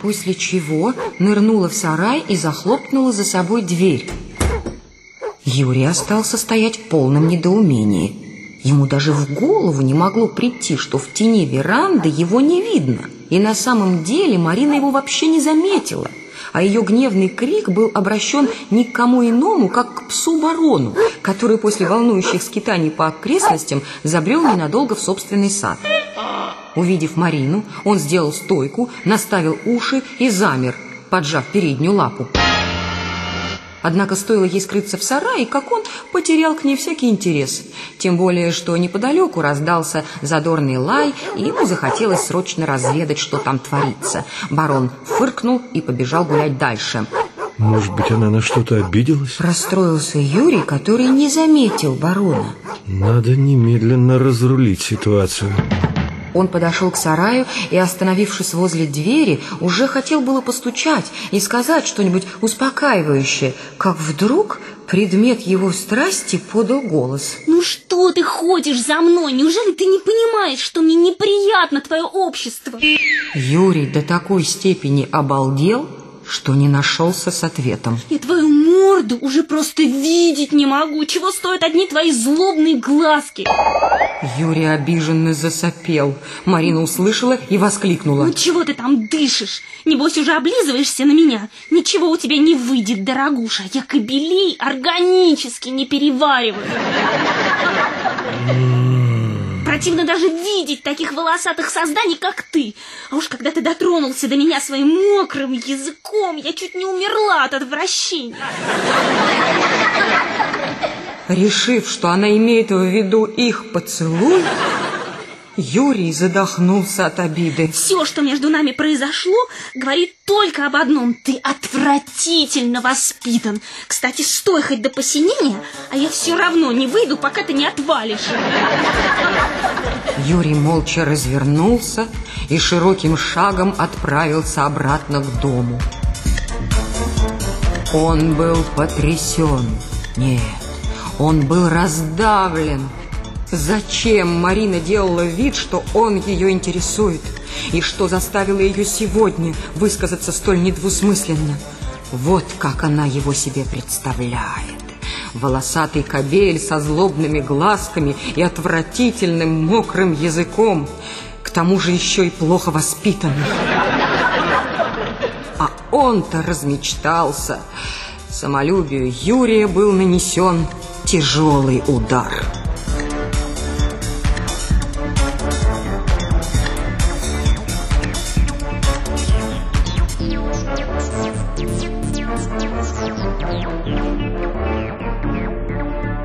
после чего нырнула в сарай и захлопнула за собой дверь. Юрий остался стоять в полном недоумении. Ему даже в голову не могло прийти, что в тени веранды его не видно. И на самом деле Марина его вообще не заметила. А ее гневный крик был обращен не к кому иному, как к псу-барону, который после волнующих скитаний по окрестностям забрел ненадолго в собственный сад. Увидев Марину, он сделал стойку, наставил уши и замер, поджав переднюю лапу. Однако стоило ей скрыться в сарае, как он потерял к ней всякий интерес. Тем более, что неподалеку раздался задорный лай, и ему захотелось срочно разведать, что там творится. Барон фыркнул и побежал гулять дальше. Может быть, она на что-то обиделась? Расстроился Юрий, который не заметил барона. Надо немедленно разрулить ситуацию. Он подошел к сараю и, остановившись возле двери, уже хотел было постучать и сказать что-нибудь успокаивающее, как вдруг предмет его страсти подал голос. Ну что ты ходишь за мной? Неужели ты не понимаешь, что мне неприятно твое общество? Юрий до такой степени обалдел, что не нашелся с ответом. Я твою морду уже просто видеть не могу. Чего стоят одни твои злобные глазки? Юрий обиженно засопел. Марина услышала и воскликнула. Ну чего ты там дышишь? Небось уже облизываешься на меня? Ничего у тебя не выйдет, дорогуша. Я кобелей органически не перевариваю. Противно даже видеть таких волосатых созданий, как ты. А уж когда ты дотронулся до меня своим мокрым языком, я чуть не умерла от отвращения. Решив, что она имеет в виду их поцелуй, Юрий задохнулся от обиды. Все, что между нами произошло, говорит только об одном. Ты отвратительно воспитан. Кстати, стой хоть до посинения, а я все равно не выйду, пока ты не отвалишь. Юрий молча развернулся и широким шагом отправился обратно к дому. Он был потрясен. Нет, он был раздавлен. Зачем Марина делала вид, что он ее интересует? И что заставило ее сегодня высказаться столь недвусмысленно? Вот как она его себе представляет. Волосатый кобель со злобными глазками и отвратительным мокрым языком. К тому же еще и плохо воспитанный. А он-то размечтался. Самолюбию Юрия был нанесен тяжелый удар.